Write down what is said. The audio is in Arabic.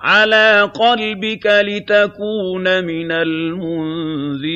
عَلَىٰ قَلْبِكَ لِتَكُونَ مِنَ الْمُنذِرِينَ.